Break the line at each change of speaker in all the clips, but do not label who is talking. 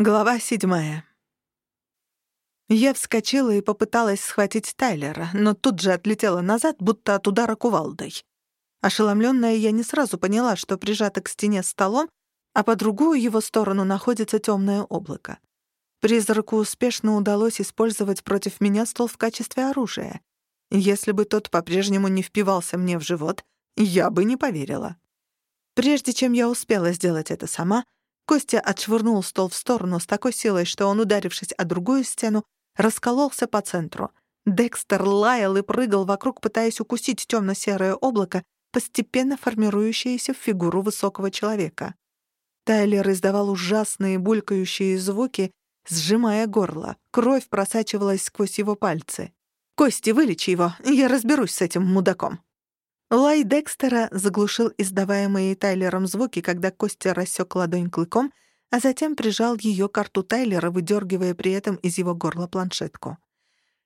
Глава седьмая. Я вскочила и попыталась схватить Тайлера, но тут же отлетела назад, будто от удара кувалдой. Ошеломленная, я не сразу поняла, что прижата к стене столом, а по другую его сторону находится темное облако. Призраку успешно удалось использовать против меня стол в качестве оружия. Если бы тот по-прежнему не впивался мне в живот, я бы не поверила. Прежде чем я успела сделать это сама — Костя отшвырнул стол в сторону с такой силой, что он, ударившись о другую стену, раскололся по центру. Декстер лаял и прыгал вокруг, пытаясь укусить темно-серое облако, постепенно формирующееся в фигуру высокого человека. Тайлер издавал ужасные булькающие звуки, сжимая горло. Кровь просачивалась сквозь его пальцы. «Кости, вылечи его, я разберусь с этим мудаком». Лай Декстера заглушил издаваемые Тайлером звуки, когда Костя рассек ладонь клыком, а затем прижал ее к рту Тайлера, выдергивая при этом из его горла планшетку.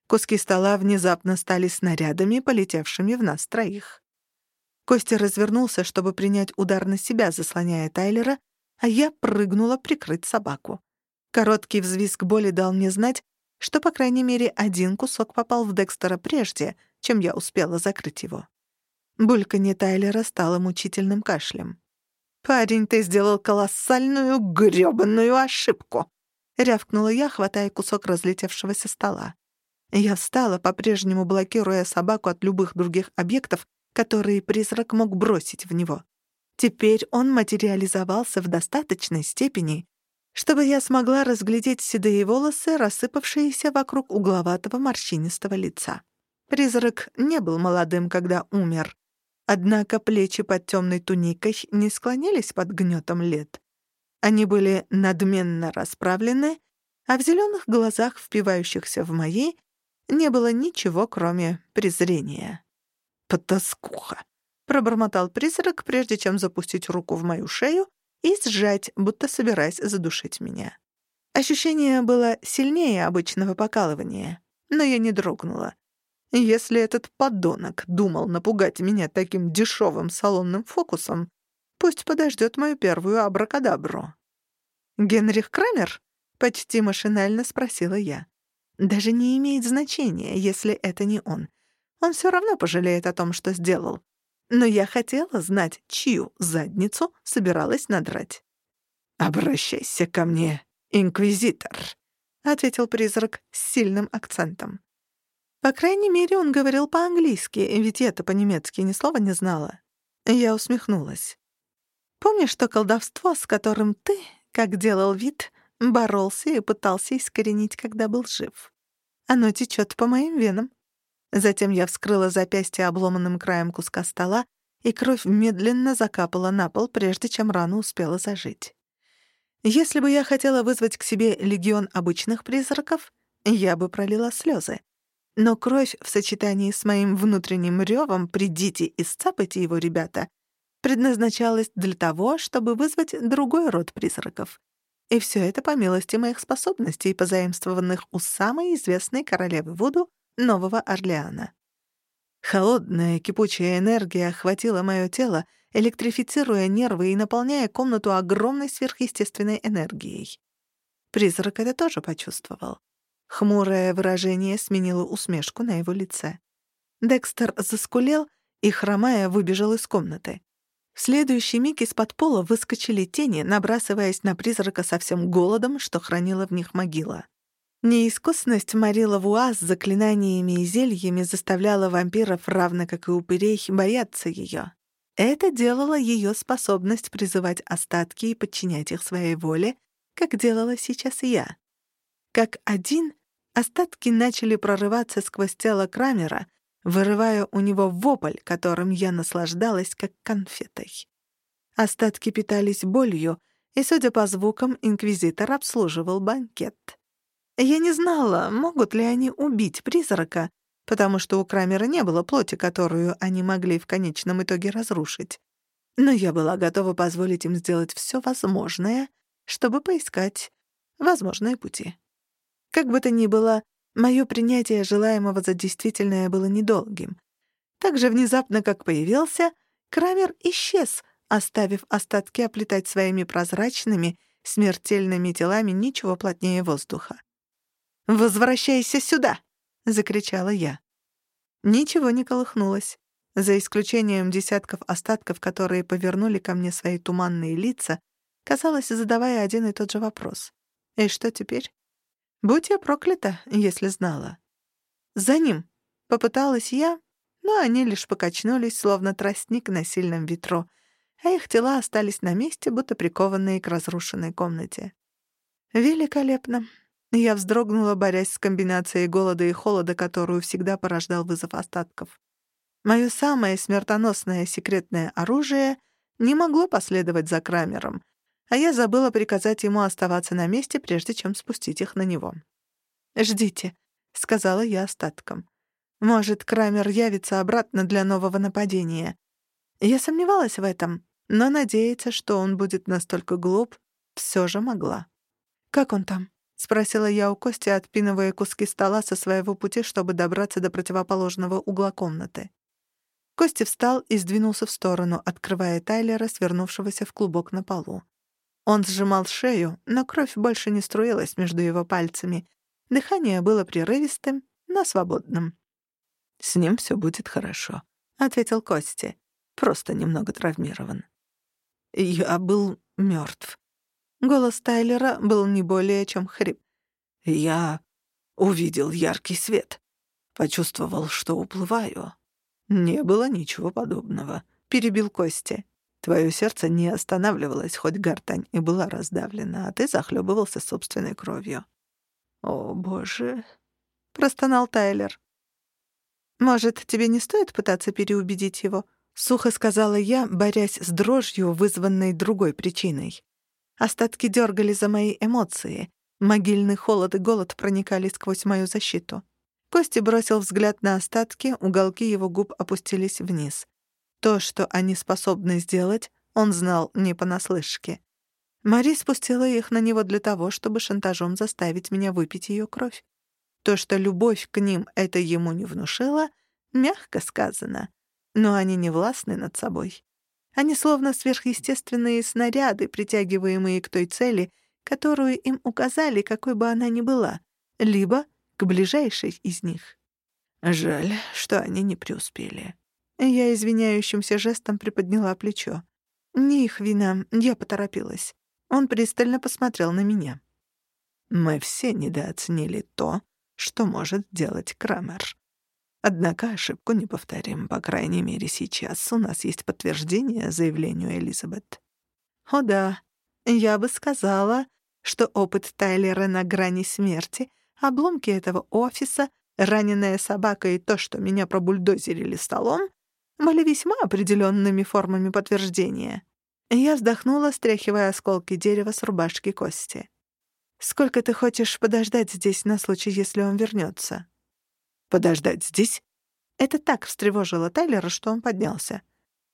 Куски стола внезапно стали снарядами, полетевшими в нас троих. Костя развернулся, чтобы принять удар на себя, заслоняя Тайлера, а я прыгнула прикрыть собаку. Короткий взвизг боли дал мне знать, что, по крайней мере, один кусок попал в Декстера прежде, чем я успела закрыть его. Бульканье Тайлера стало мучительным кашлем. «Парень, ты сделал колоссальную грёбаную ошибку!» — рявкнула я, хватая кусок разлетевшегося стола. Я встала, по-прежнему блокируя собаку от любых других объектов, которые призрак мог бросить в него. Теперь он материализовался в достаточной степени, чтобы я смогла разглядеть седые волосы, рассыпавшиеся вокруг угловатого морщинистого лица. Призрак не был молодым, когда умер. Однако плечи под темной туникой не склонились под гнетом лет. Они были надменно расправлены, а в зеленых глазах, впивающихся в мои, не было ничего, кроме презрения. «Потаскуха!» — пробормотал призрак, прежде чем запустить руку в мою шею и сжать, будто собираясь задушить меня. Ощущение было сильнее обычного покалывания, но я не дрогнула. Если этот подонок думал напугать меня таким дешевым салонным фокусом, пусть подождет мою первую абракадабру. «Генрих Крамер?» — почти машинально спросила я. «Даже не имеет значения, если это не он. Он все равно пожалеет о том, что сделал. Но я хотела знать, чью задницу собиралась надрать». «Обращайся ко мне, инквизитор», — ответил призрак с сильным акцентом. По крайней мере, он говорил по-английски, ведь я-то по-немецки ни слова не знала. Я усмехнулась. «Помнишь то колдовство, с которым ты, как делал вид, боролся и пытался искоренить, когда был жив? Оно течет по моим венам». Затем я вскрыла запястье обломанным краем куска стола, и кровь медленно закапала на пол, прежде чем рана успела зажить. Если бы я хотела вызвать к себе легион обычных призраков, я бы пролила слезы. Но кровь в сочетании с моим внутренним ревом «придите и сцапайте его, ребята» предназначалась для того, чтобы вызвать другой род призраков. И все это по милости моих способностей, позаимствованных у самой известной королевы Вуду Нового Орлеана. Холодная кипучая энергия охватила мое тело, электрифицируя нервы и наполняя комнату огромной сверхъестественной энергией. Призрак это тоже почувствовал. Хмурое выражение сменило усмешку на его лице. Декстер заскулел и, хромая, выбежал из комнаты. В следующий миг из-под пола выскочили тени, набрасываясь на призрака со всем голодом, что хранила в них могила. Неискусность Марила Вуа с заклинаниями и зельями заставляла вампиров, равно как и упырей, бояться ее. Это делало ее способность призывать остатки и подчинять их своей воле, как делала сейчас я. Как один, остатки начали прорываться сквозь тело Крамера, вырывая у него вопль, которым я наслаждалась как конфетой. Остатки питались болью, и, судя по звукам, инквизитор обслуживал банкет. Я не знала, могут ли они убить призрака, потому что у Крамера не было плоти, которую они могли в конечном итоге разрушить. Но я была готова позволить им сделать все возможное, чтобы поискать возможные пути. Как бы то ни было, мое принятие желаемого за действительное было недолгим. Так же внезапно, как появился, Крамер исчез, оставив остатки оплетать своими прозрачными, смертельными телами ничего плотнее воздуха. «Возвращайся сюда!» — закричала я. Ничего не колыхнулось. За исключением десятков остатков, которые повернули ко мне свои туманные лица, казалось, задавая один и тот же вопрос. И что теперь? Будь я проклята, если знала. За ним попыталась я, но они лишь покачнулись, словно тростник на сильном ветру, а их тела остались на месте, будто прикованные к разрушенной комнате. Великолепно. Я вздрогнула, борясь с комбинацией голода и холода, которую всегда порождал вызов остатков. Моё самое смертоносное секретное оружие не могло последовать за Крамером, а я забыла приказать ему оставаться на месте, прежде чем спустить их на него. «Ждите», — сказала я остаткам. «Может, Крамер явится обратно для нового нападения». Я сомневалась в этом, но надеяться, что он будет настолько глуп, всё же могла. «Как он там?» — спросила я у Кости, отпинывая куски стола со своего пути, чтобы добраться до противоположного угла комнаты. Кости встал и сдвинулся в сторону, открывая Тайлера, свернувшегося в клубок на полу. Он сжимал шею, но кровь больше не струилась между его пальцами. Дыхание было прерывистым, но свободным.
«С ним все будет хорошо», — ответил Кости. «Просто немного травмирован». «Я был мертв. Голос Тайлера был не более чем хрип. «Я увидел яркий свет. Почувствовал, что уплываю. Не было ничего подобного», — перебил Кости. «Твое сердце не останавливалось, хоть гортань и была раздавлена, а ты захлебывался собственной кровью». «О, боже!» — простонал Тайлер.
«Может, тебе не стоит пытаться переубедить его?» — сухо сказала я, борясь с дрожью, вызванной другой причиной. Остатки дергали за мои эмоции. Могильный холод и голод проникали сквозь мою защиту. Кости бросил взгляд на остатки, уголки его губ опустились вниз. То, что они способны сделать, он знал не понаслышке. Мари спустила их на него для того, чтобы шантажом заставить меня выпить ее кровь. То, что любовь к ним это ему не внушила, мягко сказано. Но они не властны над собой. Они словно сверхъестественные снаряды, притягиваемые к той цели, которую им указали, какой бы она ни была, либо к ближайшей из них.
Жаль, что они не преуспели.
Я извиняющимся жестом приподняла плечо. Не их вина, я поторопилась. Он пристально посмотрел на меня.
Мы все недооценили то, что может делать Крамер. Однако ошибку не повторим, по крайней мере, сейчас у нас есть подтверждение заявлению Элизабет.
О да, я бы сказала, что опыт Тайлера на грани смерти, обломки этого офиса, раненая собака и то, что меня пробульдозерили столом, были весьма определенными формами подтверждения. Я вздохнула, стряхивая осколки дерева с рубашки Кости. «Сколько ты хочешь подождать здесь на случай, если он вернется?
Подождать здесь?
Это так встревожило Тайлера, что он поднялся.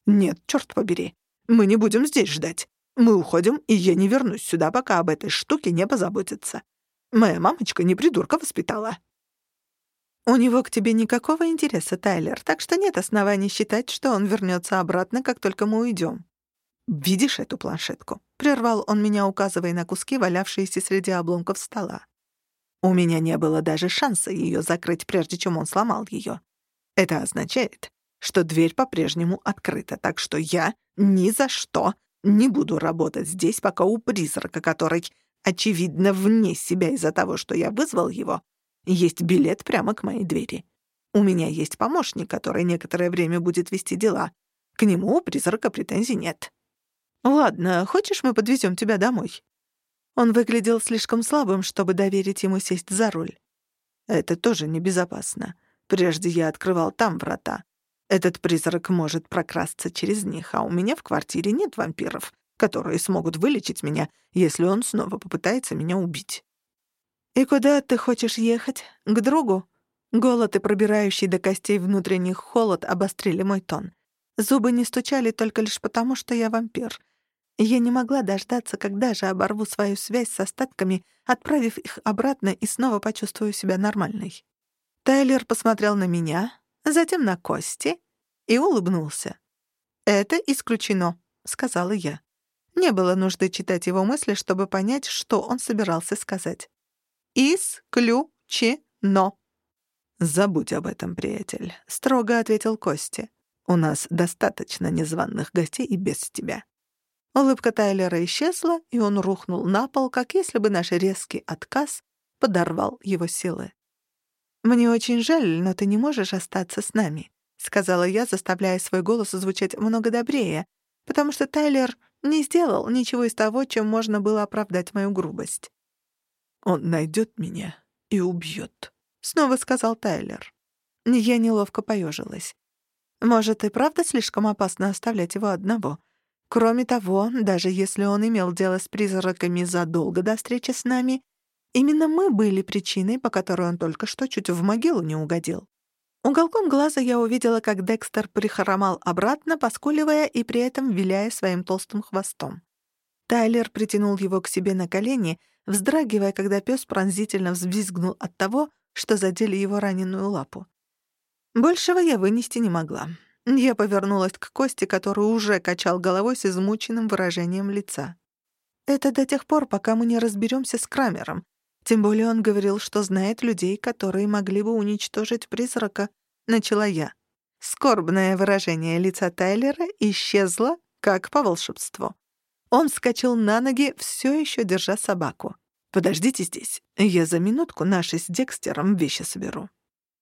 Нет, черт побери. Мы не будем здесь ждать. Мы уходим, и я не вернусь сюда, пока об этой штуке не позаботится. Моя мамочка не придурка воспитала.
У него к тебе никакого интереса, Тайлер, так что нет оснований считать, что он вернется обратно, как только мы уйдем. «Видишь эту планшетку?» — прервал он меня, указывая на куски, валявшиеся среди обломков стола. У меня не было даже шанса ее закрыть, прежде чем он сломал ее. Это означает, что дверь по-прежнему открыта, так что я ни за что не буду работать здесь, пока у призрака, который, очевидно, вне себя из-за того, что я вызвал его, есть билет прямо к моей двери. У меня есть помощник, который некоторое время будет вести дела. К нему у призрака претензий нет. Ладно, хочешь, мы подвезем тебя домой? Он выглядел слишком слабым, чтобы доверить ему сесть за руль. Это тоже небезопасно. Прежде я открывал там врата. Этот призрак может прокрасться через них, а у меня в квартире нет вампиров, которые смогут вылечить меня, если он снова попытается меня убить. «И куда ты хочешь ехать? К другу?» Голод и пробирающий до костей внутренних холод обострили мой тон. Зубы не стучали только лишь потому, что я вампир. Я не могла дождаться, когда же оборву свою связь с остатками, отправив их обратно и снова почувствую себя нормальной. Тайлер посмотрел на меня, затем на Кости и улыбнулся. «Это исключено», — сказала я. Не было нужды читать его мысли, чтобы понять, что он собирался сказать. «Исключено».
«Забудь об этом, приятель», — строго ответил Кости. «У нас достаточно незваных гостей и без тебя».
Улыбка Тайлера исчезла, и он рухнул на пол, как если бы наш резкий отказ подорвал его силы. «Мне очень жаль, но ты не можешь остаться с нами», — сказала я, заставляя свой голос звучать много добрее, потому что Тайлер не сделал ничего из того, чем можно было оправдать мою грубость.
«Он найдет меня и убьет», —
снова сказал Тайлер. Я неловко поежилась. «Может, и правда слишком опасно оставлять его одного?» Кроме того, даже если он имел дело с призраками задолго до встречи с нами, именно мы были причиной, по которой он только что чуть в могилу не угодил. Уголком глаза я увидела, как Декстер прихромал обратно, поскуливая и при этом виляя своим толстым хвостом. Тайлер притянул его к себе на колени, вздрагивая, когда пес пронзительно взвизгнул от того, что задели его раненую лапу. Большего я вынести не могла. Я повернулась к Косте, который уже качал головой с измученным выражением лица. «Это до тех пор, пока мы не разберемся с Крамером. Тем более он говорил, что знает людей, которые могли бы уничтожить призрака», — начала я. Скорбное выражение лица Тайлера исчезло, как по волшебству. Он вскочил на ноги, все еще держа собаку. «Подождите здесь. Я за минутку наши с Декстером вещи соберу».